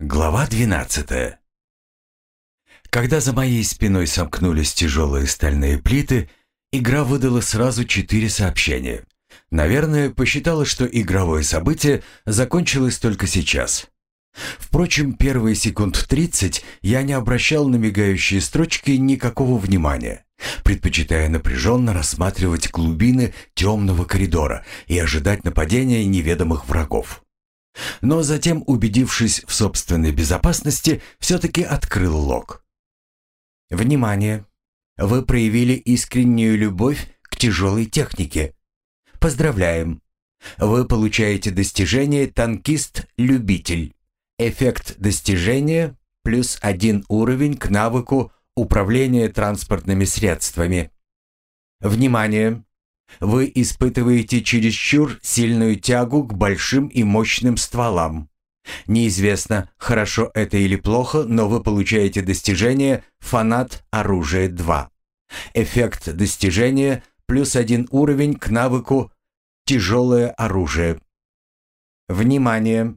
Глава 12 Когда за моей спиной сомкнулись тяжелые стальные плиты, игра выдала сразу четыре сообщения. Наверное, посчитала, что игровое событие закончилось только сейчас. Впрочем, первые секунд 30 я не обращал на мигающие строчки никакого внимания, предпочитая напряженно рассматривать глубины темного коридора и ожидать нападения неведомых врагов. Но затем, убедившись в собственной безопасности, все-таки открыл лог. Внимание! Вы проявили искреннюю любовь к тяжелой технике. Поздравляем! Вы получаете достижение «Танкист-любитель». Эффект достижения плюс один уровень к навыку управления транспортными средствами. Внимание! Вы испытываете чересчур сильную тягу к большим и мощным стволам. Неизвестно, хорошо это или плохо, но вы получаете достижение «Фанат оружия 2». Эффект достижения плюс один уровень к навыку «Тяжелое оружие». Внимание!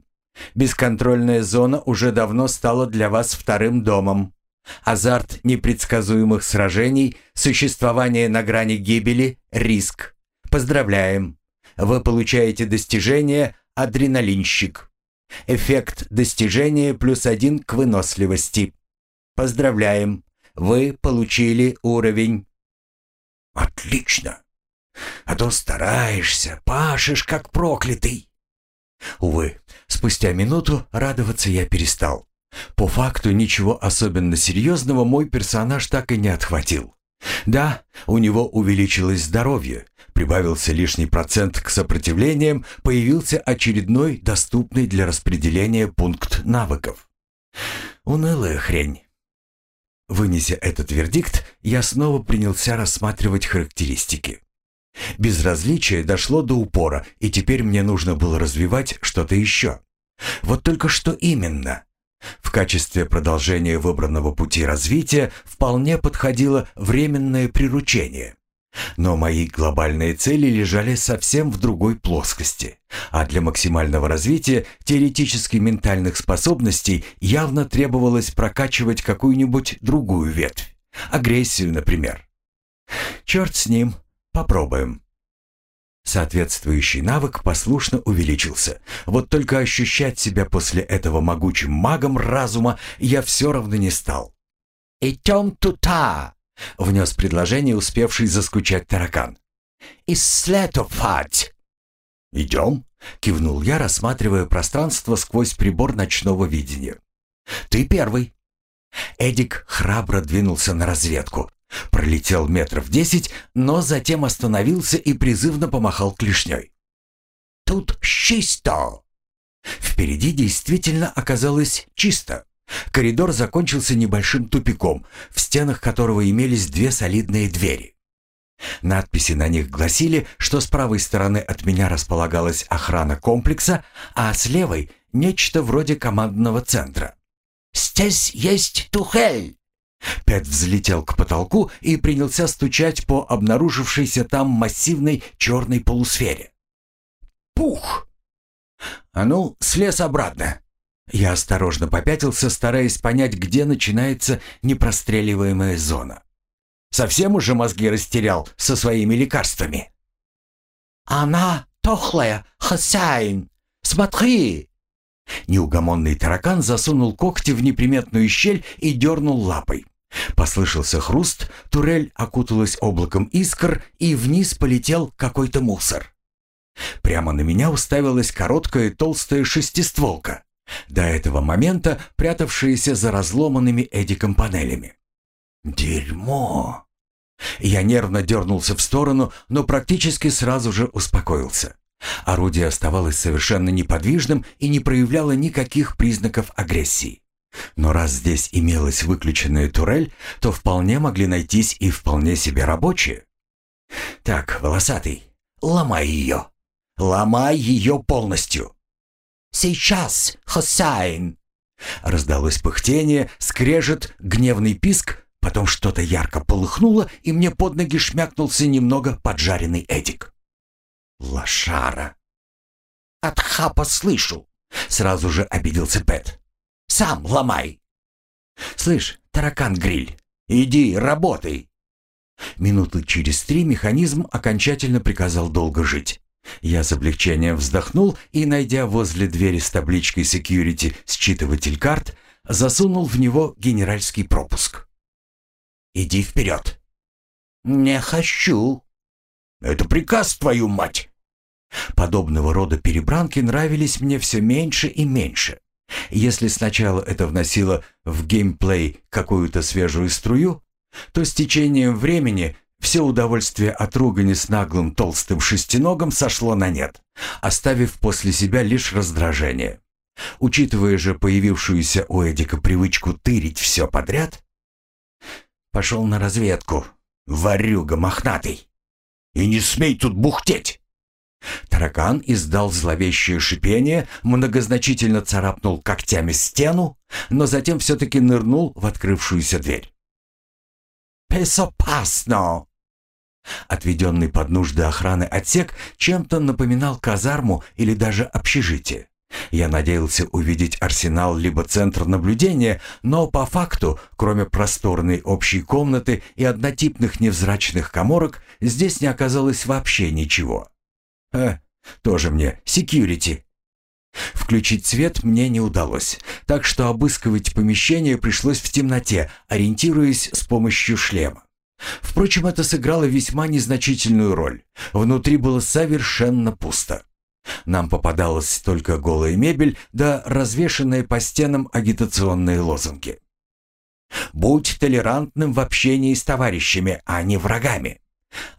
Бесконтрольная зона уже давно стала для вас вторым домом. Азарт непредсказуемых сражений, существование на грани гибели, риск. Поздравляем! Вы получаете достижение «Адреналинщик». Эффект достижения плюс один к выносливости. Поздравляем! Вы получили уровень. Отлично! А то стараешься, пашешь как проклятый. Увы, спустя минуту радоваться я перестал. По факту ничего особенно серьезного мой персонаж так и не отхватил. Да, у него увеличилось здоровье, прибавился лишний процент к сопротивлениям, появился очередной доступный для распределения пункт навыков. Унылая хрень. Вынеся этот вердикт, я снова принялся рассматривать характеристики. Безразличие дошло до упора, и теперь мне нужно было развивать что-то еще. Вот только что именно? В качестве продолжения выбранного пути развития вполне подходило временное приручение. Но мои глобальные цели лежали совсем в другой плоскости, а для максимального развития теоретически ментальных способностей явно требовалось прокачивать какую-нибудь другую ветвь. Агрессию, например. Черт с ним, попробуем. Соответствующий навык послушно увеличился. Вот только ощущать себя после этого могучим магом разума я все равно не стал. «Идем туда!» — внес предложение, успевший заскучать таракан. «Исследовать!» «Идем?» — кивнул я, рассматривая пространство сквозь прибор ночного видения. «Ты первый!» Эдик храбро двинулся на разведку, Пролетел метров десять, но затем остановился и призывно помахал клешней. «Тут чисто!» Впереди действительно оказалось чисто. Коридор закончился небольшим тупиком, в стенах которого имелись две солидные двери. Надписи на них гласили, что с правой стороны от меня располагалась охрана комплекса, а с левой — нечто вроде командного центра. «Здесь есть Тухель!» Пэт взлетел к потолку и принялся стучать по обнаружившейся там массивной черной полусфере. «Пух!» «А ну, слез обратно!» Я осторожно попятился, стараясь понять, где начинается непростреливаемая зона. Совсем уже мозги растерял со своими лекарствами. «Она тохлая, хозяин! Смотри!» Неугомонный таракан засунул когти в неприметную щель и дернул лапой. Послышался хруст, турель окуталась облаком искр, и вниз полетел какой-то мусор. Прямо на меня уставилась короткая толстая шестистволка, до этого момента прятавшаяся за разломанными Эдиком панелями. «Дерьмо!» Я нервно дернулся в сторону, но практически сразу же успокоился. Орудие оставалось совершенно неподвижным и не проявляло никаких признаков агрессии. Но раз здесь имелась выключенная турель, то вполне могли найтись и вполне себе рабочие. Так, волосатый, ломай ее. Ломай ее полностью. Сейчас, хозяин. Раздалось пыхтение, скрежет, гневный писк, потом что-то ярко полыхнуло, и мне под ноги шмякнулся немного поджаренный Эдик. Лошара. От хапа слышу. Сразу же обиделся Пэт. Сам ломай. Слышь, таракан-гриль, иди, работай. Минуты через три механизм окончательно приказал долго жить. Я с облегчением вздохнул и, найдя возле двери с табличкой «Security» считыватель карт, засунул в него генеральский пропуск. «Иди вперед!» «Не хочу!» «Это приказ, твою мать!» Подобного рода перебранки нравились мне все меньше и меньше. Если сначала это вносило в геймплей какую-то свежую струю, то с течением времени все удовольствие от ругани с наглым толстым шестиногом сошло на нет, оставив после себя лишь раздражение. Учитывая же появившуюся у Эдика привычку тырить все подряд, пошел на разведку, варюга мохнатый. И не смей тут бухтеть! Таракан издал зловещее шипение, многозначительно царапнул когтями стену, но затем все-таки нырнул в открывшуюся дверь. «Песопасно!» Отведенный под нужды охраны отсек чем-то напоминал казарму или даже общежитие. Я надеялся увидеть арсенал либо центр наблюдения, но по факту, кроме просторной общей комнаты и однотипных невзрачных коморок, здесь не оказалось вообще ничего. Э, тоже мне, секьюрити. Включить свет мне не удалось, так что обыскивать помещение пришлось в темноте, ориентируясь с помощью шлема. Впрочем, это сыграло весьма незначительную роль. Внутри было совершенно пусто. Нам попадалась только голая мебель да развешанные по стенам агитационные лозунги. «Будь толерантным в общении с товарищами, а не врагами»,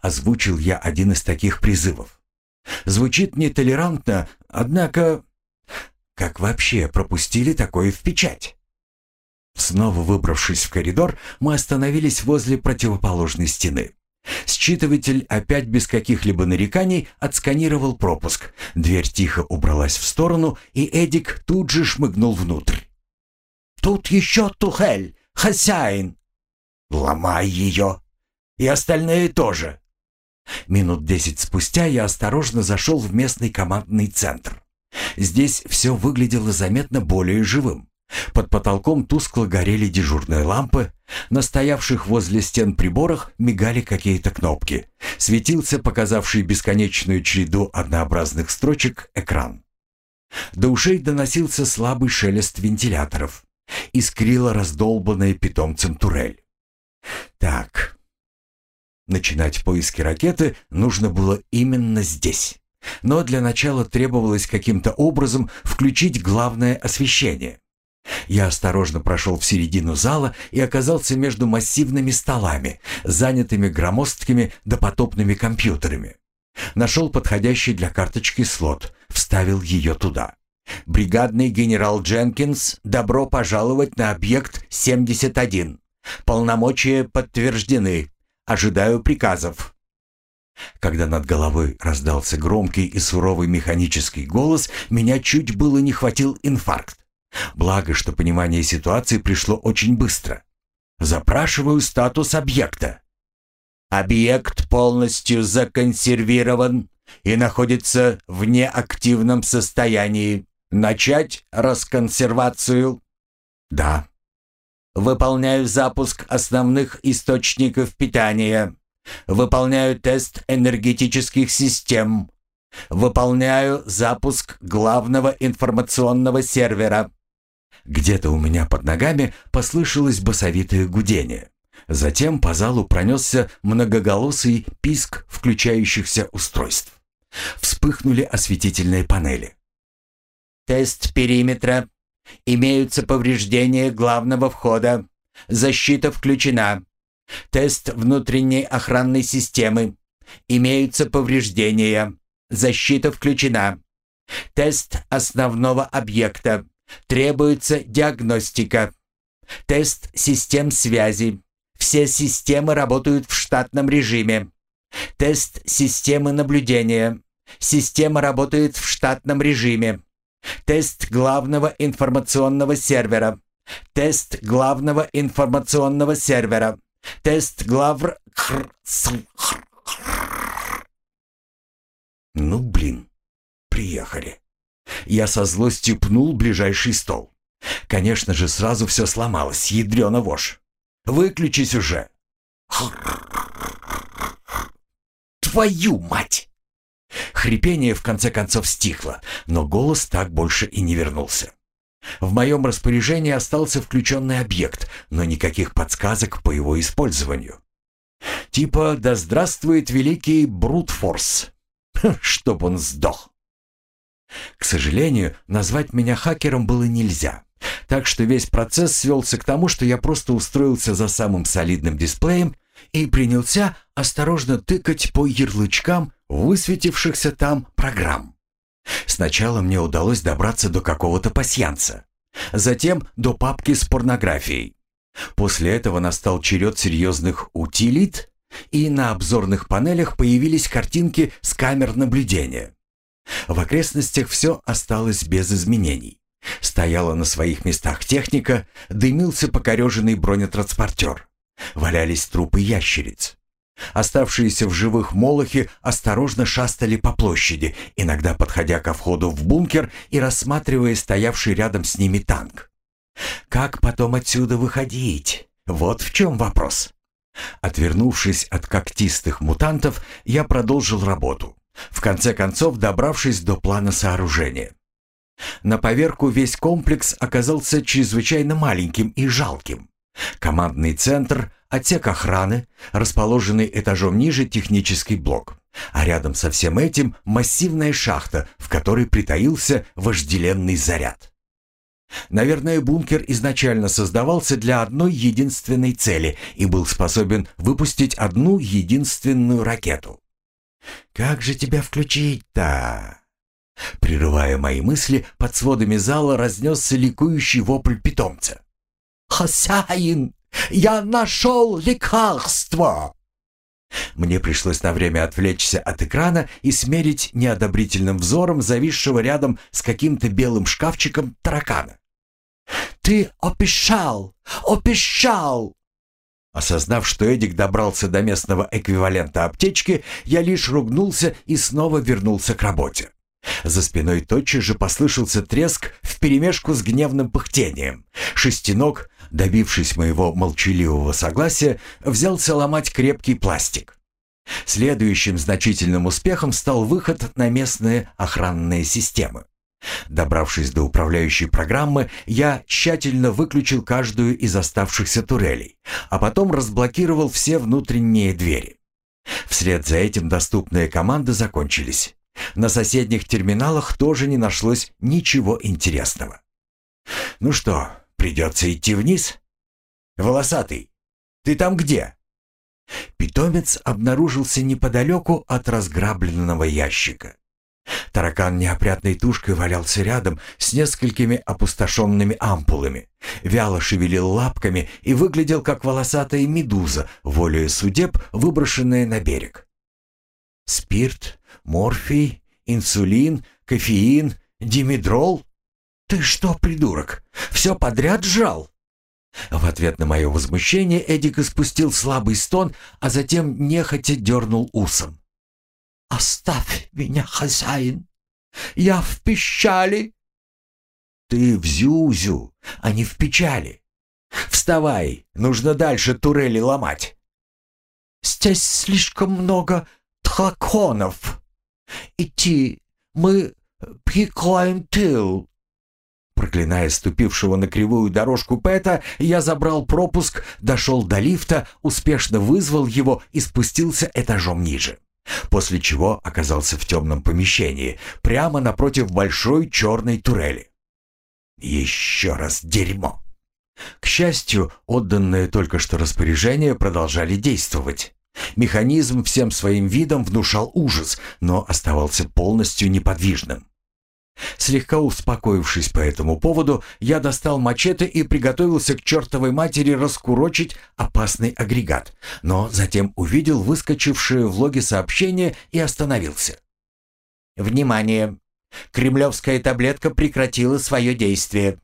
озвучил я один из таких призывов. Звучит нетолерантно, однако... Как вообще пропустили такое в печать? Снова выбравшись в коридор, мы остановились возле противоположной стены. Считыватель опять без каких-либо нареканий отсканировал пропуск. Дверь тихо убралась в сторону, и Эдик тут же шмыгнул внутрь. «Тут еще Тухель, хозяин!» «Ломай ее! И остальные тоже!» Минут десять спустя я осторожно зашел в местный командный центр. Здесь все выглядело заметно более живым. Под потолком тускло горели дежурные лампы, на стоявших возле стен приборах мигали какие-то кнопки. Светился показавший бесконечную череду однообразных строчек экран. До ушей доносился слабый шелест вентиляторов. Искрила раздолбанная питомцем турель. Так, начинать поиски ракеты нужно было именно здесь. Но для начала требовалось каким-то образом включить главное освещение. Я осторожно прошел в середину зала и оказался между массивными столами, занятыми громоздкими допотопными компьютерами. Нашел подходящий для карточки слот, вставил ее туда. «Бригадный генерал Дженкинс, добро пожаловать на объект 71. Полномочия подтверждены. Ожидаю приказов». Когда над головой раздался громкий и суровый механический голос, меня чуть было не хватил инфаркт. Благо, что понимание ситуации пришло очень быстро. Запрашиваю статус объекта. Объект полностью законсервирован и находится в неактивном состоянии. Начать расконсервацию? Да. Выполняю запуск основных источников питания. Выполняю тест энергетических систем. Выполняю запуск главного информационного сервера. Где-то у меня под ногами послышалось басовитое гудение. Затем по залу пронесся многоголосый писк включающихся устройств. Вспыхнули осветительные панели. «Тест периметра. Имеются повреждения главного входа. Защита включена. Тест внутренней охранной системы. Имеются повреждения. Защита включена. Тест основного объекта. Требуется диагностика. Тест систем связи. Все системы работают в штатном режиме. Тест системы наблюдения. Система работает в штатном режиме. Тест главного информационного сервера. Тест главного информационного сервера. Тест главр... Ну, блин, приехали. Я со злостью пнул ближайший стол. Конечно же, сразу все сломалось, ядрёна вошь. Выключись уже. Твою мать! Хрипение в конце концов стихло, но голос так больше и не вернулся. В моем распоряжении остался включенный объект, но никаких подсказок по его использованию. Типа «Да здравствует великий Брутфорс!» Чтоб он сдох. К сожалению, назвать меня хакером было нельзя. Так что весь процесс свелся к тому, что я просто устроился за самым солидным дисплеем и принялся осторожно тыкать по ярлычкам высветившихся там программ. Сначала мне удалось добраться до какого-то пасьянца, затем до папки с порнографией. После этого настал черед серьезных утилит, и на обзорных панелях появились картинки с камер наблюдения. В окрестностях все осталось без изменений. Стояла на своих местах техника, дымился покореженный бронетранспортер. Валялись трупы ящериц. Оставшиеся в живых молохи осторожно шастали по площади, иногда подходя ко входу в бункер и рассматривая стоявший рядом с ними танк. Как потом отсюда выходить? Вот в чем вопрос. Отвернувшись от когтистых мутантов, я продолжил работу, в конце концов добравшись до плана сооружения. На поверку весь комплекс оказался чрезвычайно маленьким и жалким. Командный центр, отсек охраны, расположенный этажом ниже технический блок. А рядом со всем этим массивная шахта, в которой притаился вожделенный заряд. Наверное, бункер изначально создавался для одной единственной цели и был способен выпустить одну единственную ракету. «Как же тебя включить-то?» Прерывая мои мысли, под сводами зала разнесся ликующий вопль питомца. «Хозяин, я нашел лекарство!» Мне пришлось на время отвлечься от экрана и смерить неодобрительным взором зависшего рядом с каким-то белым шкафчиком таракана. «Ты опищал! Опищал!» Осознав, что Эдик добрался до местного эквивалента аптечки, я лишь ругнулся и снова вернулся к работе. За спиной тотчас же послышался треск вперемешку с гневным пыхтением. Шестиног, добившись моего молчаливого согласия, взялся ломать крепкий пластик. Следующим значительным успехом стал выход на местные охранные системы. Добравшись до управляющей программы, я тщательно выключил каждую из оставшихся турелей, а потом разблокировал все внутренние двери. Вслед за этим доступные команды закончились. На соседних терминалах тоже не нашлось ничего интересного. «Ну что, придется идти вниз?» «Волосатый, ты там где?» Питомец обнаружился неподалеку от разграбленного ящика. Таракан неопрятной тушкой валялся рядом с несколькими опустошенными ампулами, вяло шевелил лапками и выглядел как волосатая медуза, волею судеб, выброшенная на берег. Спирт, морфий, инсулин, кофеин, димедрол? Ты что, придурок, все подряд жрал? В ответ на мое возмущение Эдик испустил слабый стон, а затем нехотя дернул усом. «Оставь меня, хозяин! Я в пищали!» «Ты в зюзю, а не в печали! Вставай, нужно дальше турели ломать!» «Здесь слишком много драконов! Идти, мы прикроем тыл!» Проклиная ступившего на кривую дорожку Пэта, я забрал пропуск, дошел до лифта, успешно вызвал его и спустился этажом ниже после чего оказался в темном помещении, прямо напротив большой черной турели. Еще раз дерьмо. К счастью, отданные только что распоряжения продолжали действовать. Механизм всем своим видом внушал ужас, но оставался полностью неподвижным. Слегка успокоившись по этому поводу, я достал мачете и приготовился к чертовой матери раскурочить опасный агрегат, но затем увидел выскочившее в логе сообщение и остановился. «Внимание! Кремлевская таблетка прекратила свое действие.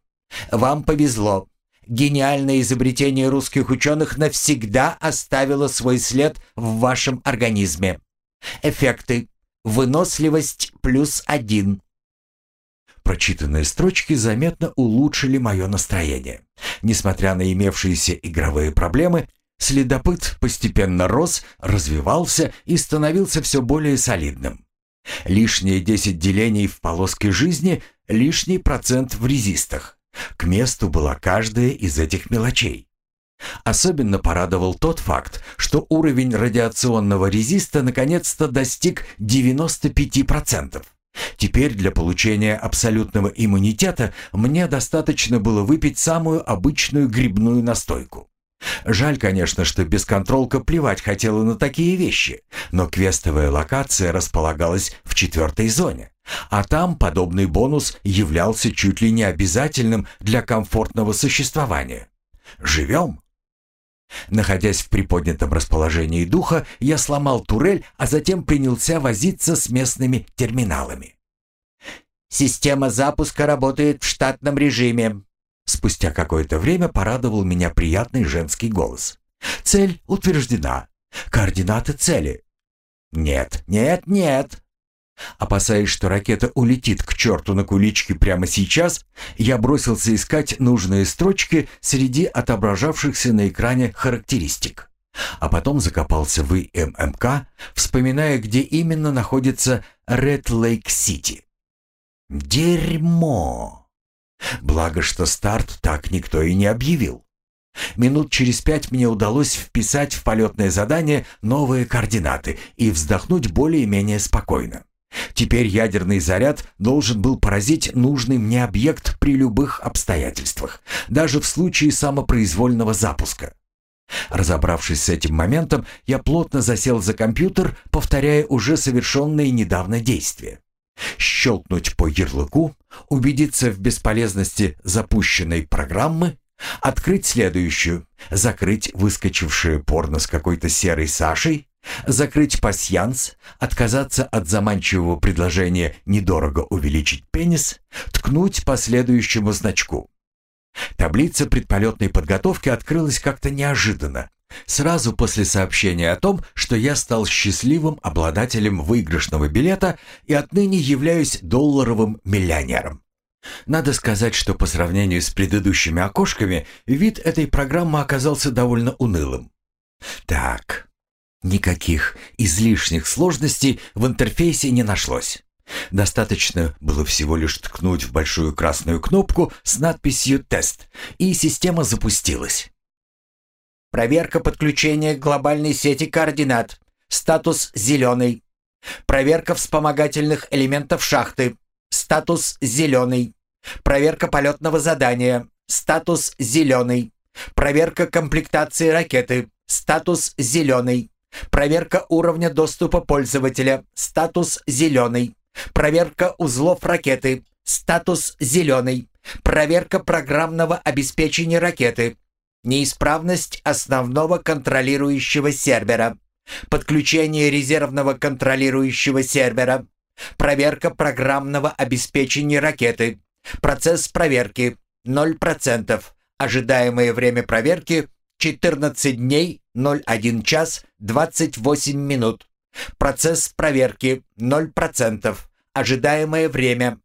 Вам повезло. Гениальное изобретение русских ученых навсегда оставило свой след в вашем организме. Эффекты. Выносливость плюс один. Прочитанные строчки заметно улучшили мое настроение. Несмотря на имевшиеся игровые проблемы, следопыт постепенно рос, развивался и становился все более солидным. Лишние 10 делений в полоске жизни, лишний процент в резистах. К месту была каждая из этих мелочей. Особенно порадовал тот факт, что уровень радиационного резиста наконец-то достиг 95%. Теперь для получения абсолютного иммунитета мне достаточно было выпить самую обычную грибную настойку. Жаль, конечно, что бесконтролка плевать хотела на такие вещи, но квестовая локация располагалась в четвертой зоне, а там подобный бонус являлся чуть ли не обязательным для комфортного существования. Живем? Находясь в приподнятом расположении духа, я сломал турель, а затем принялся возиться с местными терминалами. «Система запуска работает в штатном режиме», Спустя какое-то время порадовал меня приятный женский голос. «Цель утверждена. Координаты цели». «Нет, нет, нет!» Опасаясь, что ракета улетит к черту на куличке прямо сейчас, я бросился искать нужные строчки среди отображавшихся на экране характеристик. А потом закопался в ИММК, вспоминая, где именно находится Ред Лейк Сити. «Дерьмо!» Благо, что старт так никто и не объявил. Минут через пять мне удалось вписать в полетное задание новые координаты и вздохнуть более-менее спокойно. Теперь ядерный заряд должен был поразить нужный мне объект при любых обстоятельствах, даже в случае самопроизвольного запуска. Разобравшись с этим моментом, я плотно засел за компьютер, повторяя уже совершенные недавно действия. Щелкнуть по ярлыку, убедиться в бесполезности запущенной программы, открыть следующую, закрыть выскочившее порно с какой-то серой Сашей, закрыть пасьянс, отказаться от заманчивого предложения недорого увеличить пенис, ткнуть по следующему значку. Таблица предполетной подготовки открылась как-то неожиданно, Сразу после сообщения о том, что я стал счастливым обладателем выигрышного билета и отныне являюсь долларовым миллионером. Надо сказать, что по сравнению с предыдущими окошками, вид этой программы оказался довольно унылым. Так, никаких излишних сложностей в интерфейсе не нашлось. Достаточно было всего лишь ткнуть в большую красную кнопку с надписью «Тест», и система запустилась. Проверка подключения к глобальной сети координат. Статус «Зеленый». Проверка вспомогательных элементов шахты. Статус «Зеленый». Проверка полетного задания. Статус «Зеленый». Проверка комплектации ракеты. Статус «Зеленый». Проверка уровня доступа пользователя. Статус «Зеленый». Проверка узлов ракеты. Статус «Зеленый». Проверка программного обеспечения ракеты. Неисправность основного контролирующего сервера. Подключение резервного контролирующего сервера. Проверка программного обеспечения ракеты. Процесс проверки 0%. Ожидаемое время проверки 14 дней 01 час 28 минут. Процесс проверки 0%. Ожидаемое время.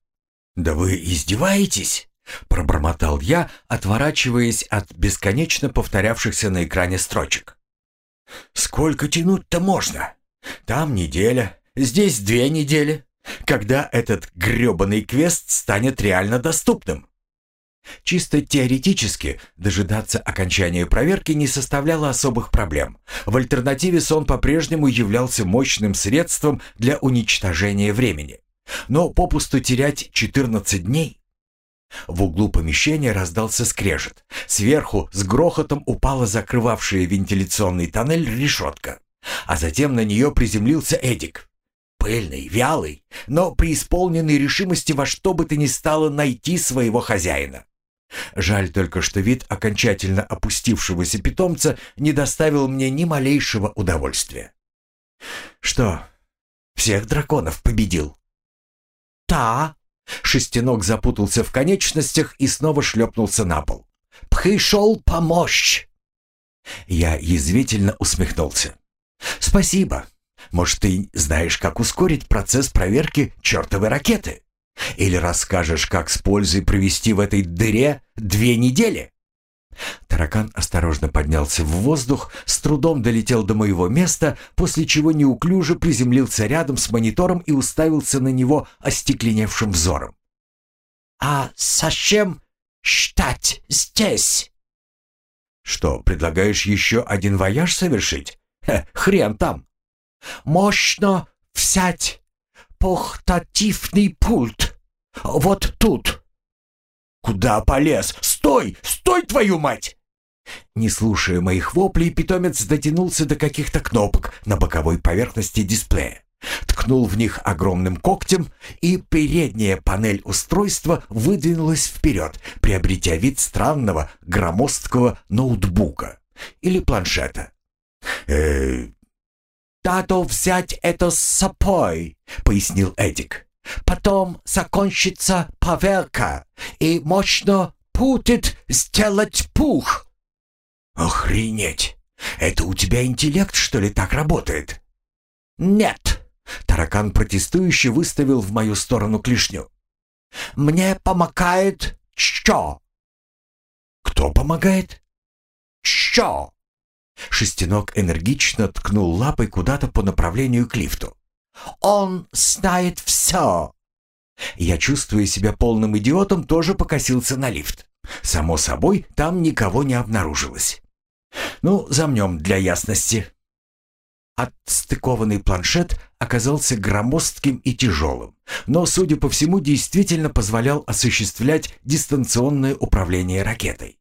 «Да вы издеваетесь?» Пробормотал я, отворачиваясь от бесконечно повторявшихся на экране строчек. «Сколько тянуть-то можно? Там неделя, здесь две недели. Когда этот грёбаный квест станет реально доступным?» Чисто теоретически дожидаться окончания проверки не составляло особых проблем. В альтернативе сон по-прежнему являлся мощным средством для уничтожения времени. Но попусту терять 14 дней в углу помещения раздался скрежет. Сверху с грохотом упала закрывавшая вентиляционный тоннель решетка. А затем на нее приземлился Эдик. Пыльный, вялый, но преисполненный решимости во что бы то ни стало найти своего хозяина. Жаль только, что вид окончательно опустившегося питомца не доставил мне ни малейшего удовольствия. «Что, всех драконов победил?» «Та!» Шестенок запутался в конечностях и снова шлепнулся на пол. «Пришел помощь!» Я язвительно усмехнулся. «Спасибо. Может, ты знаешь, как ускорить процесс проверки чертовой ракеты?» Или расскажешь, как с пользой провести в этой дыре две недели?» Таракан осторожно поднялся в воздух, с трудом долетел до моего места, после чего неуклюже приземлился рядом с монитором и уставился на него остекленевшим взором. «А зачем ждать здесь?» «Что, предлагаешь еще один вояж совершить? Хе, хрен там!» «Мощно взять портативный пульт. Вот тут!» «Куда полез? Стой! Стой, твою мать!» Не слушая моих воплей, питомец дотянулся до каких-то кнопок на боковой поверхности дисплея. Ткнул в них огромным когтем, и передняя панель устройства выдвинулась вперед, приобретя вид странного громоздкого ноутбука или планшета. э «Надо взять это с собой», — пояснил Эдик. Потом закончится поверка, и мощно путит сделать пух. Охренеть! Это у тебя интеллект, что ли, так работает? Нет. Таракан протестующе выставил в мою сторону клешню. Мне помогает что? Кто помогает? Что? Шестенок энергично ткнул лапой куда-то по направлению к лифту. Он знает все!» Я, чувствуя себя полным идиотом, тоже покосился на лифт. Само собой, там никого не обнаружилось. Ну, замнем для ясности. Отстыкованный планшет оказался громоздким и тяжелым, но, судя по всему, действительно позволял осуществлять дистанционное управление ракетой.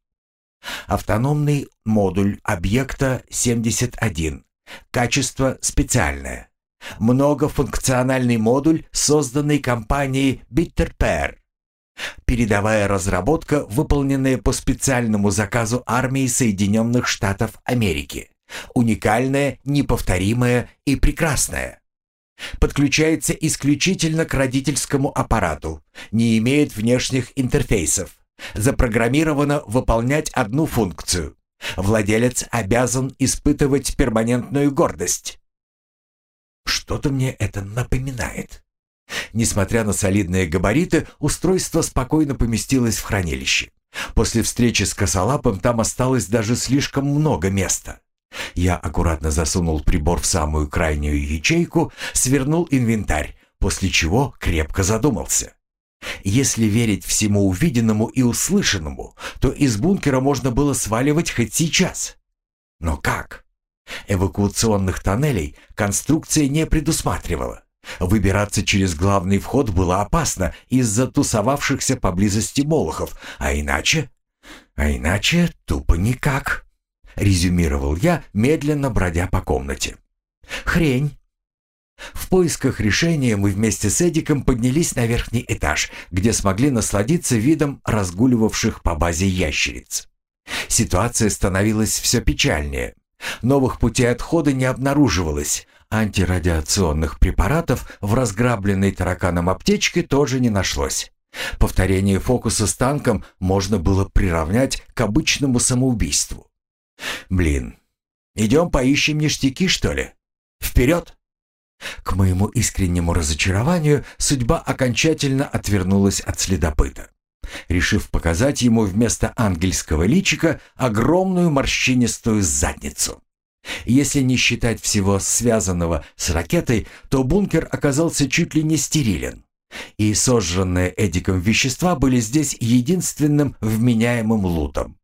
Автономный модуль объекта 71. Качество специальное. Многофункциональный модуль, созданный компанией Bitterpair. Передовая разработка, выполненная по специальному заказу армии Соединенных Штатов Америки. Уникальная, неповторимая и прекрасная. Подключается исключительно к родительскому аппарату, не имеет внешних интерфейсов. Запрограммировано выполнять одну функцию. Владелец обязан испытывать перманентную гордость. Что-то мне это напоминает. Несмотря на солидные габариты, устройство спокойно поместилось в хранилище. После встречи с косолапом там осталось даже слишком много места. Я аккуратно засунул прибор в самую крайнюю ячейку, свернул инвентарь, после чего крепко задумался. Если верить всему увиденному и услышанному, то из бункера можно было сваливать хоть сейчас. Но как? Эвакуационных тоннелей конструкция не предусматривала. Выбираться через главный вход было опасно из-за тусовавшихся поблизости молохов, а иначе... А иначе тупо никак, резюмировал я, медленно бродя по комнате. Хрень. В поисках решения мы вместе с Эдиком поднялись на верхний этаж, где смогли насладиться видом разгуливавших по базе ящериц. Ситуация становилась все печальнее. Новых путей отхода не обнаруживалось. Антирадиационных препаратов в разграбленной тараканом аптечке тоже не нашлось. Повторение фокуса с танком можно было приравнять к обычному самоубийству. Блин, идем поищем ништяки, что ли? Вперед! К моему искреннему разочарованию судьба окончательно отвернулась от следопыта решив показать ему вместо ангельского личика огромную морщинистую задницу. Если не считать всего связанного с ракетой, то бункер оказался чуть ли не стерилен. И сожженные Эдиком вещества были здесь единственным вменяемым лутом.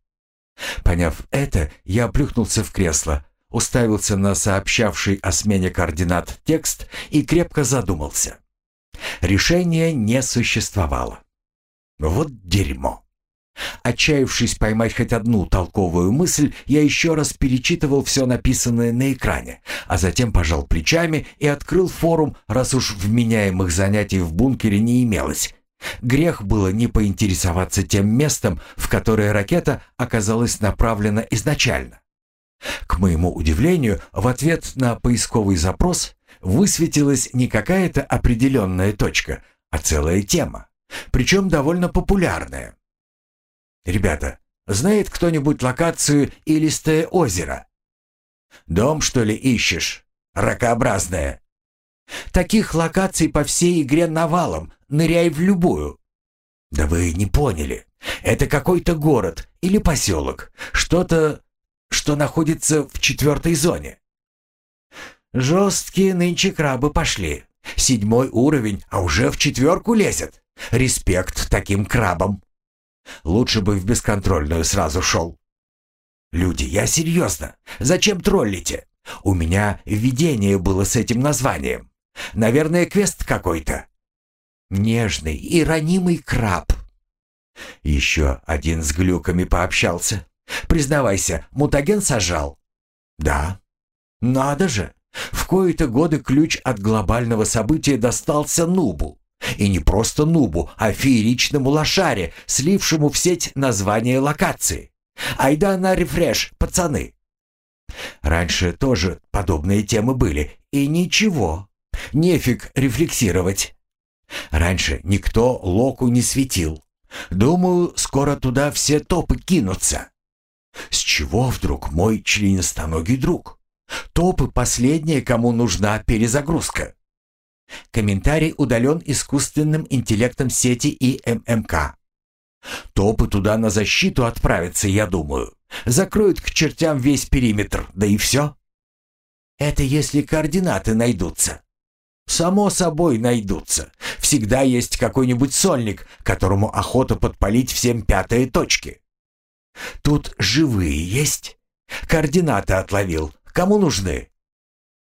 Поняв это, я плюхнулся в кресло, уставился на сообщавший о смене координат текст и крепко задумался. Решения не существовало. Вот дерьмо. Отчаявшись поймать хоть одну толковую мысль, я еще раз перечитывал все написанное на экране, а затем пожал плечами и открыл форум, раз уж вменяемых занятий в бункере не имелось. Грех было не поинтересоваться тем местом, в которое ракета оказалась направлена изначально. К моему удивлению, в ответ на поисковый запрос высветилась не какая-то определенная точка, а целая тема. Причем довольно популярная. Ребята, знает кто-нибудь локацию Илистое озеро? Дом, что ли, ищешь? Ракообразное. Таких локаций по всей игре навалом, ныряй в любую. Да вы не поняли. Это какой-то город или поселок. Что-то, что находится в четвертой зоне. Жесткие нынче крабы пошли. Седьмой уровень, а уже в четверку лезет. Респект таким крабам. Лучше бы в бесконтрольную сразу шел. Люди, я серьезно. Зачем троллите? У меня видение было с этим названием. Наверное, квест какой-то. Нежный и ранимый краб. Еще один с глюками пообщался. Признавайся, мутаген сажал? Да. Надо же. В кои-то годы ключ от глобального события достался Нубу. И не просто Нубу, а фееричному лошаре, слившему в сеть название локации. Айда на рефреш, пацаны. Раньше тоже подобные темы были, и ничего. Нефиг рефлексировать. Раньше никто Локу не светил. Думаю, скоро туда все топы кинутся. С чего вдруг мой членистоногий друг? Топы последние, кому нужна перезагрузка. Комментарий удален искусственным интеллектом сети и ММК. Топы туда на защиту отправятся, я думаю. Закроют к чертям весь периметр, да и все. Это если координаты найдутся. Само собой найдутся. Всегда есть какой-нибудь сольник, которому охота подпалить всем пятые точки. Тут живые есть? Координаты отловил. Кому нужны?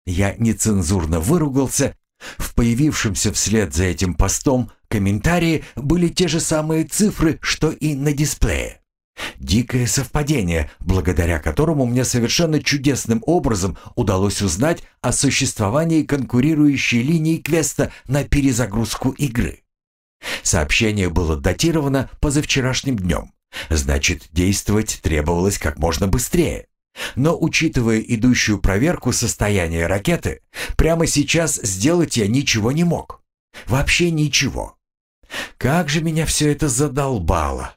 Я нецензурно выругался. В появившемся вслед за этим постом комментарии были те же самые цифры, что и на дисплее. Дикое совпадение, благодаря которому мне совершенно чудесным образом удалось узнать о существовании конкурирующей линии квеста на перезагрузку игры. Сообщение было датировано позавчерашним днем. Значит, действовать требовалось как можно быстрее. Но учитывая идущую проверку состояния ракеты, прямо сейчас сделать я ничего не мог. Вообще ничего. Как же меня все это задолбало.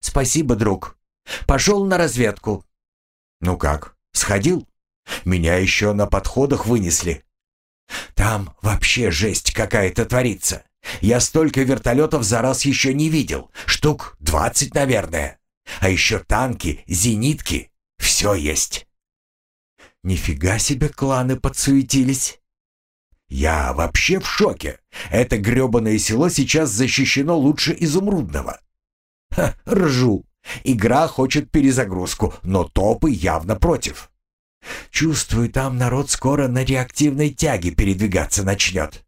«Спасибо, друг. Пошел на разведку». «Ну как, сходил? Меня еще на подходах вынесли». «Там вообще жесть какая-то творится. Я столько вертолетов за раз еще не видел. Штук двадцать, наверное. А еще танки, зенитки. Все есть». «Нифига себе кланы подсуетились». «Я вообще в шоке. Это грёбаное село сейчас защищено лучше изумрудного. Ха, ржу. Игра хочет перезагрузку, но топы явно против. Чувствую, там народ скоро на реактивной тяге передвигаться начнет.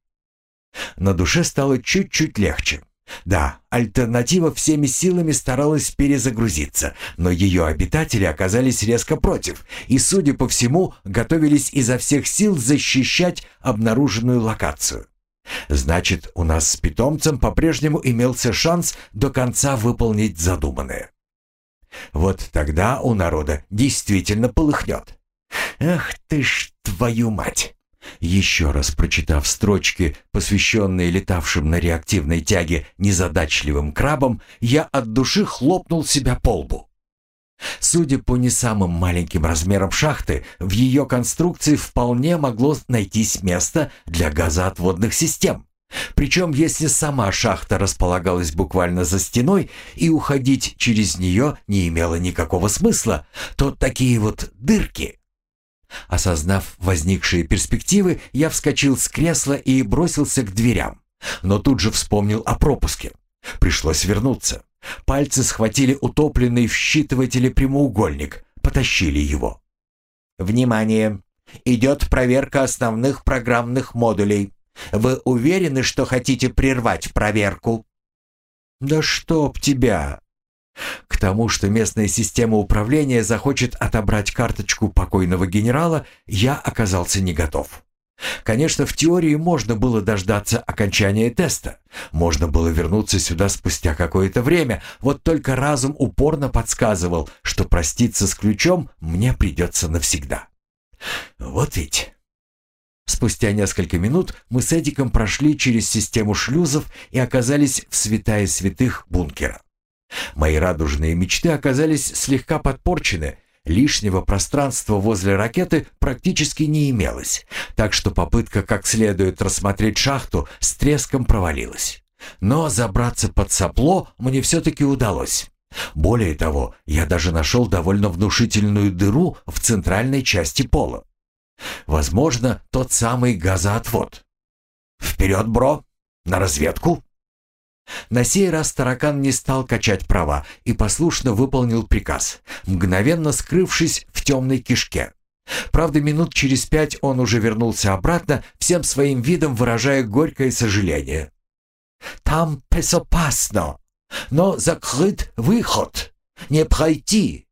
На душе стало чуть-чуть легче. Да, альтернатива всеми силами старалась перезагрузиться, но ее обитатели оказались резко против и, судя по всему, готовились изо всех сил защищать обнаруженную локацию. Значит, у нас с питомцем по-прежнему имелся шанс до конца выполнить задуманное. Вот тогда у народа действительно полыхнет. Эх ты ж твою мать! Еще раз прочитав строчки, посвященные летавшим на реактивной тяге незадачливым крабам, я от души хлопнул себя по лбу. Судя по не самым маленьким размерам шахты, в ее конструкции вполне могло найтись место для газоотводных систем. Причем, если сама шахта располагалась буквально за стеной и уходить через нее не имело никакого смысла, то такие вот дырки... Осознав возникшие перспективы, я вскочил с кресла и бросился к дверям. Но тут же вспомнил о пропуске. Пришлось вернуться. Пальцы схватили утопленный в считывателе прямоугольник, потащили его. «Внимание! Идет проверка основных программных модулей. Вы уверены, что хотите прервать проверку?» «Да чтоб тебя!» К тому, что местная система управления захочет отобрать карточку покойного генерала, я оказался не готов. Конечно, в теории можно было дождаться окончания теста. Можно было вернуться сюда спустя какое-то время. Вот только разум упорно подсказывал, что проститься с ключом мне придется навсегда. Вот ведь... Спустя несколько минут мы с Эдиком прошли через систему шлюзов и оказались в святая святых бункера. Мои радужные мечты оказались слегка подпорчены, Лишнего пространства возле ракеты практически не имелось, так что попытка как следует рассмотреть шахту с треском провалилась. Но забраться под сопло мне все-таки удалось. Более того, я даже нашел довольно внушительную дыру в центральной части пола. Возможно, тот самый газоотвод. «Вперед, бро! На разведку!» На сей раз таракан не стал качать права и послушно выполнил приказ, мгновенно скрывшись в темной кишке. Правда, минут через пять он уже вернулся обратно, всем своим видом выражая горькое сожаление. «Там безопасно, но закрыт выход. Не пройти.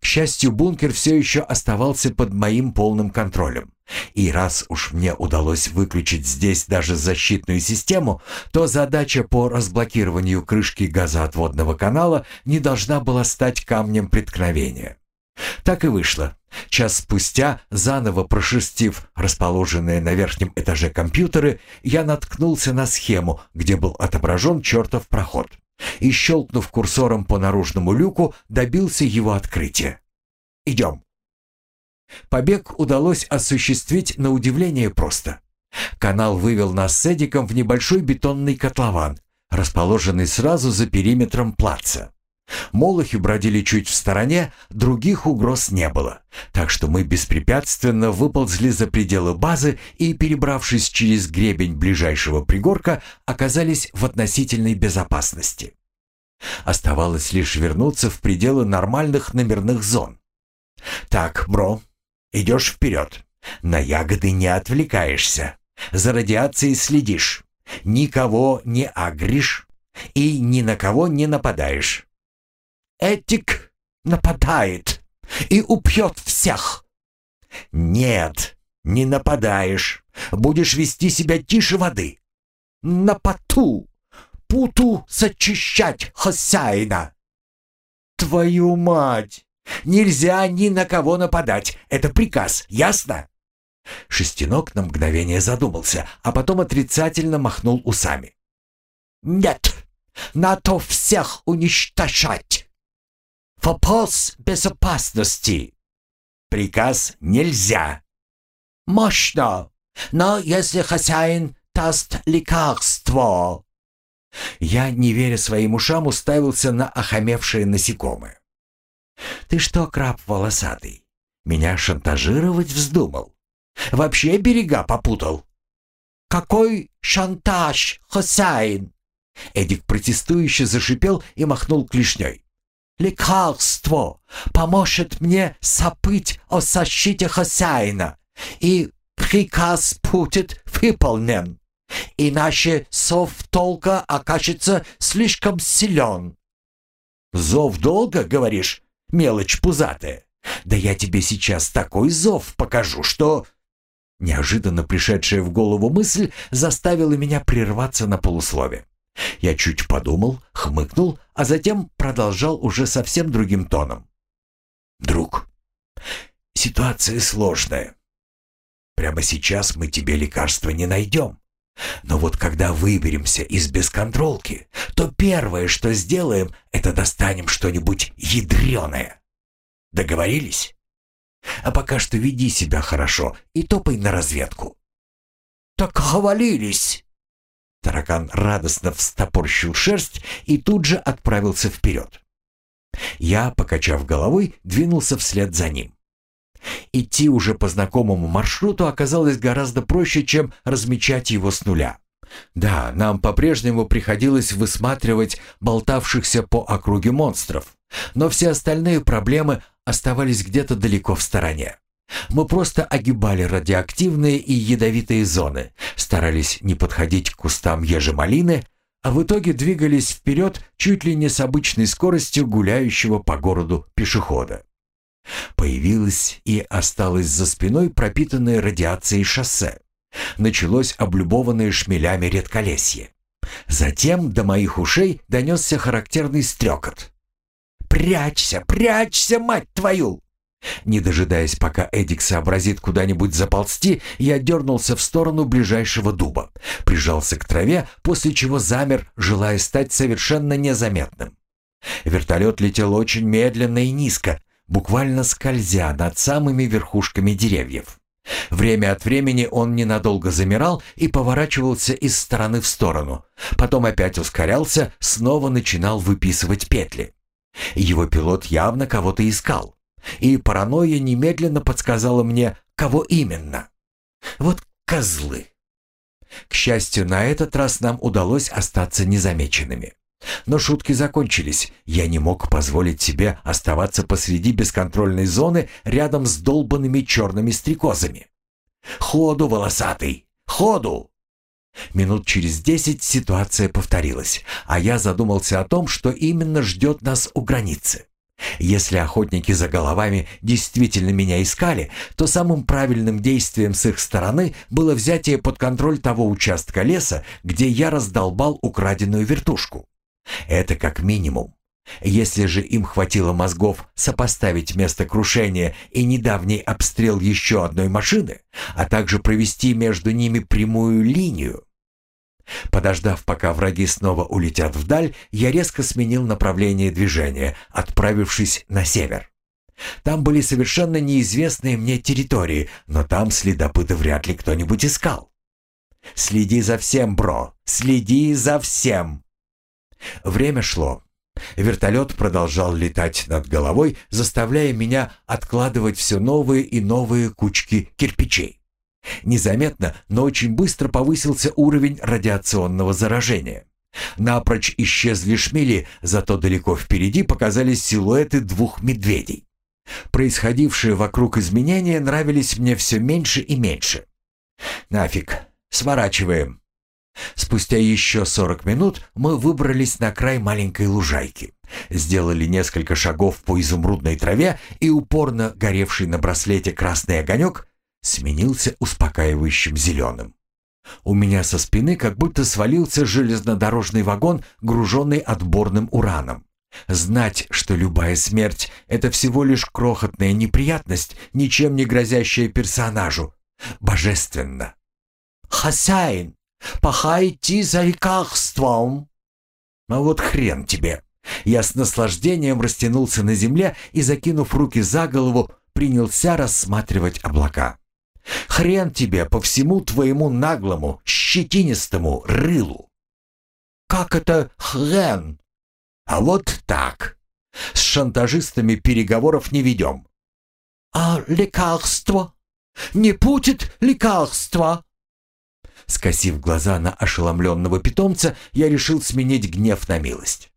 К счастью, бункер все еще оставался под моим полным контролем. И раз уж мне удалось выключить здесь даже защитную систему, то задача по разблокированию крышки газоотводного канала не должна была стать камнем преткновения. Так и вышло. Час спустя, заново прошерстив расположенные на верхнем этаже компьютеры, я наткнулся на схему, где был отображен чертов проход и, щелкнув курсором по наружному люку, добился его открытия. «Идем». Побег удалось осуществить на удивление просто. Канал вывел нас с Эдиком в небольшой бетонный котлован, расположенный сразу за периметром плаца. Молохи бродили чуть в стороне, других угроз не было, так что мы беспрепятственно выползли за пределы базы и, перебравшись через гребень ближайшего пригорка, оказались в относительной безопасности. Оставалось лишь вернуться в пределы нормальных номерных зон. «Так, бро, идешь вперед. На ягоды не отвлекаешься. За радиацией следишь. Никого не агришь и ни на кого не нападаешь. Этик нападает и убьет всех. Нет, не нападаешь. Будешь вести себя тише воды. На поту, путу зачищать хозяина. Твою мать! Нельзя ни на кого нападать. Это приказ, ясно? Шестенок на мгновение задумался, а потом отрицательно махнул усами. «Нет, на то всех уничтожать!» Вопрос безопасности. Приказ нельзя. Мощно. Но если хозяин даст лекарство... Я, не веря своим ушам, уставился на охамевшее насекомое. «Ты что, краб волосатый, меня шантажировать вздумал? Вообще берега попутал?» «Какой шантаж, хозяин?» Эдик протестующе зашипел и махнул клешней лекарство поможет мне сопыть о защите хозяина, и приказ будет выполнен. Иначе зов толка окажется слишком силен. Зов долга, говоришь, мелочь пузатая? Да я тебе сейчас такой зов покажу, что... Неожиданно пришедшая в голову мысль заставила меня прерваться на полуслове. Я чуть подумал, хмыкнул, а затем продолжал уже совсем другим тоном. «Друг, ситуация сложная. Прямо сейчас мы тебе лекарства не найдем. Но вот когда выберемся из бесконтролки, то первое, что сделаем, это достанем что-нибудь ядреное. Договорились? А пока что веди себя хорошо и топай на разведку». «Так хвалились!» Таракан радостно встопорщил шерсть и тут же отправился вперед. Я, покачав головой, двинулся вслед за ним. Идти уже по знакомому маршруту оказалось гораздо проще, чем размечать его с нуля. Да, нам по-прежнему приходилось высматривать болтавшихся по округе монстров, но все остальные проблемы оставались где-то далеко в стороне. Мы просто огибали радиоактивные и ядовитые зоны, старались не подходить к кустам ежемалины, а в итоге двигались вперед чуть ли не с обычной скоростью гуляющего по городу пешехода. Появилось и осталось за спиной пропитанное радиацией шоссе. Началось облюбованное шмелями редколесье. Затем до моих ушей донесся характерный стрекот. «Прячься, прячься, мать твою!» Не дожидаясь, пока Эдик сообразит куда-нибудь заползти, я дернулся в сторону ближайшего дуба, прижался к траве, после чего замер, желая стать совершенно незаметным. Вертолет летел очень медленно и низко. Буквально скользя над самыми верхушками деревьев. Время от времени он ненадолго замирал и поворачивался из стороны в сторону. Потом опять ускорялся, снова начинал выписывать петли. Его пилот явно кого-то искал. И паранойя немедленно подсказала мне, кого именно. Вот козлы. К счастью, на этот раз нам удалось остаться незамеченными. Но шутки закончились. Я не мог позволить себе оставаться посреди бесконтрольной зоны рядом с долбанными черными стрекозами. «Ходу, волосатый! Ходу!» Минут через десять ситуация повторилась, а я задумался о том, что именно ждет нас у границы. Если охотники за головами действительно меня искали, то самым правильным действием с их стороны было взятие под контроль того участка леса, где я раздолбал украденную вертушку. Это как минимум. Если же им хватило мозгов сопоставить место крушения и недавний обстрел еще одной машины, а также провести между ними прямую линию, Подождав, пока враги снова улетят вдаль, я резко сменил направление движения, отправившись на север. Там были совершенно неизвестные мне территории, но там следопыта вряд ли кто-нибудь искал. «Следи за всем, бро! Следи за всем!» Время шло. Вертолет продолжал летать над головой, заставляя меня откладывать все новые и новые кучки кирпичей. Незаметно, но очень быстро повысился уровень радиационного заражения. Напрочь исчезли шмели, зато далеко впереди показались силуэты двух медведей. Происходившие вокруг изменения нравились мне все меньше и меньше. «Нафиг, сворачиваем», Спустя еще 40 минут мы выбрались на край маленькой лужайки, сделали несколько шагов по изумрудной траве и упорно горевший на браслете красный огонек сменился успокаивающим зеленым. У меня со спины как будто свалился железнодорожный вагон, груженный отборным ураном. Знать, что любая смерть — это всего лишь крохотная неприятность, ничем не грозящая персонажу. Божественно. «Хозяин!» Пахайте за лекарством!» «А вот хрен тебе!» Я с наслаждением растянулся на земле и, закинув руки за голову, принялся рассматривать облака. «Хрен тебе по всему твоему наглому, щетинистому рылу!» «Как это хрен?» «А вот так!» «С шантажистами переговоров не ведем». «А лекарство? Не путит лекарство?» Скосив глаза на ошеломленного питомца, я решил сменить гнев на милость.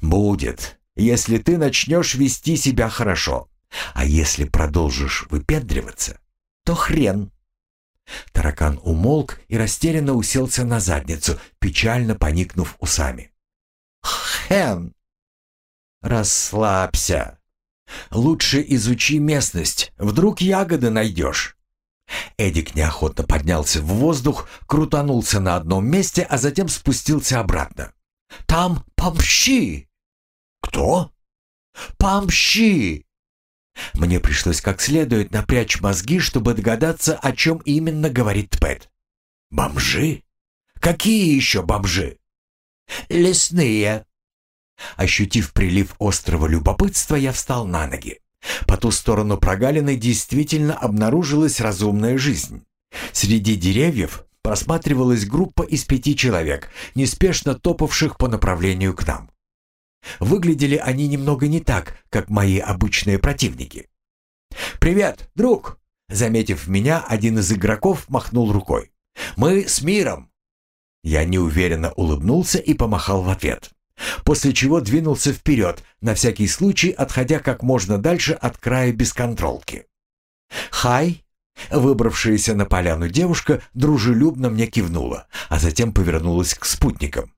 «Будет, если ты начнешь вести себя хорошо. А если продолжишь выпендриваться, то хрен». Таракан умолк и растерянно уселся на задницу, печально поникнув усами. «Хен!» «Расслабься. Лучше изучи местность, вдруг ягоды найдешь». Эдик неохотно поднялся в воздух, крутанулся на одном месте, а затем спустился обратно. «Там помщи!» «Кто?» «Помщи!» Мне пришлось как следует напрячь мозги, чтобы догадаться, о чем именно говорит Пэт. «Бомжи? Какие еще бомжи?» «Лесные». Ощутив прилив острого любопытства, я встал на ноги. По ту сторону прогалины действительно обнаружилась разумная жизнь. Среди деревьев просматривалась группа из пяти человек, неспешно топавших по направлению к нам. Выглядели они немного не так, как мои обычные противники. «Привет, друг!» Заметив меня, один из игроков махнул рукой. «Мы с миром!» Я неуверенно улыбнулся и помахал в ответ после чего двинулся вперед, на всякий случай отходя как можно дальше от края бесконтролки. «Хай!» Выбравшаяся на поляну девушка дружелюбно мне кивнула, а затем повернулась к спутникам.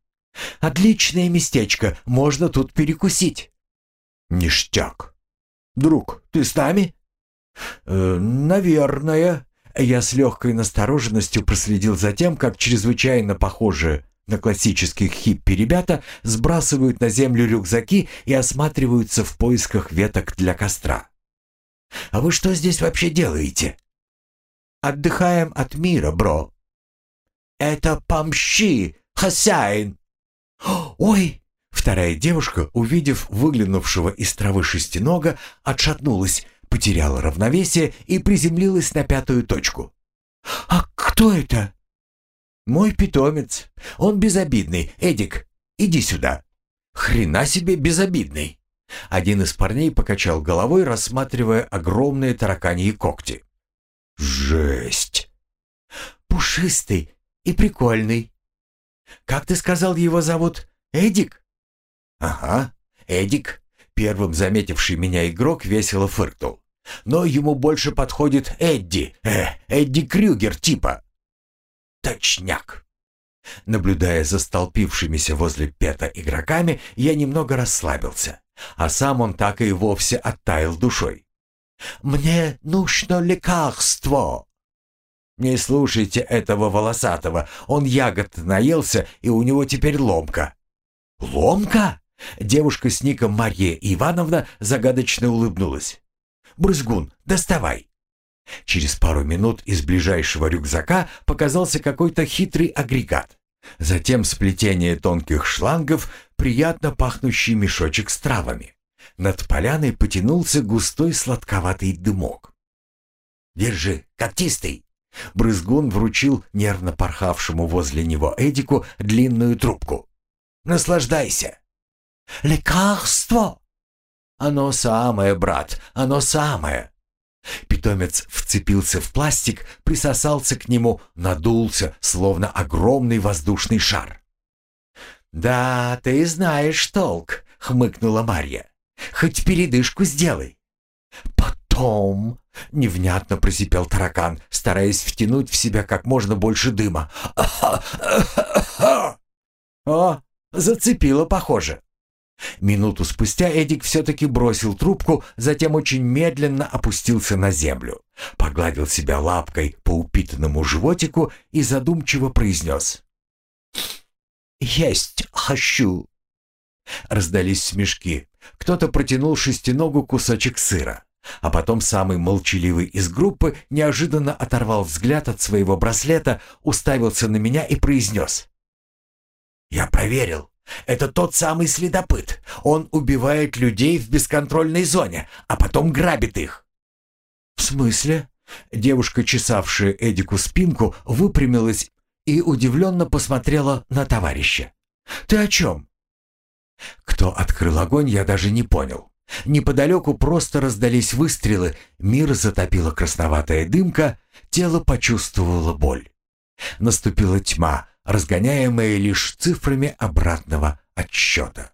«Отличное местечко, можно тут перекусить». «Ништяк! Друг, ты с нами?» э, «Наверное». Я с легкой настороженностью проследил за тем, как чрезвычайно похожие на классических хиппи ребята сбрасывают на землю рюкзаки и осматриваются в поисках веток для костра. «А вы что здесь вообще делаете?» «Отдыхаем от мира, бро». «Это помщи, хозяин!» «Ой, Вторая девушка, увидев выглянувшего из травы шестинога, отшатнулась, потеряла равновесие и приземлилась на пятую точку. «А кто это?» «Мой питомец. Он безобидный. Эдик, иди сюда». «Хрена себе безобидный!» Один из парней покачал головой, рассматривая огромные тараканьи когти. «Жесть!» «Пушистый и прикольный. Как ты сказал, его зовут Эдик?» «Ага, Эдик», — первым заметивший меня игрок весело фыркнул. «Но ему больше подходит Эдди, э, Эдди Крюгер типа». «Точняк». Наблюдая за столпившимися возле Пета игроками, я немного расслабился, а сам он так и вовсе оттаял душой. «Мне нужно лекарство!» «Не слушайте этого волосатого, он ягод наелся, и у него теперь ломка». «Ломка?» Девушка с ником Марья Ивановна загадочно улыбнулась. «Брызгун, доставай!» Через пару минут из ближайшего рюкзака показался какой-то хитрый агрегат. Затем сплетение тонких шлангов, приятно пахнущий мешочек с травами. Над поляной потянулся густой сладковатый дымок. «Держи, когтистый!» Брызгун вручил нервно порхавшему возле него Эдику длинную трубку. «Наслаждайся!» «Лекарство!» «Оно самое, брат, оно самое!» Питомец вцепился в пластик, присосался к нему, надулся, словно огромный воздушный шар. «Да, ты знаешь толк», — хмыкнула Марья. «Хоть передышку сделай». «Потом», — невнятно просипел таракан, стараясь втянуть в себя как можно больше дыма. «О, зацепило, похоже». Минуту спустя Эдик все-таки бросил трубку, затем очень медленно опустился на землю, погладил себя лапкой по упитанному животику и задумчиво произнес. «Есть хочу!» Раздались смешки. Кто-то протянул шестиногу кусочек сыра, а потом самый молчаливый из группы неожиданно оторвал взгляд от своего браслета, уставился на меня и произнес. «Я проверил. Это тот самый следопыт. Он убивает людей в бесконтрольной зоне, а потом грабит их». «В смысле?» Девушка, чесавшая Эдику спинку, выпрямилась и удивленно посмотрела на товарища. «Ты о чем?» Кто открыл огонь, я даже не понял. Неподалеку просто раздались выстрелы, мир затопила красноватая дымка, тело почувствовало боль. Наступила тьма, разгоняемая лишь цифрами обратного отсчета.